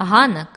ганок.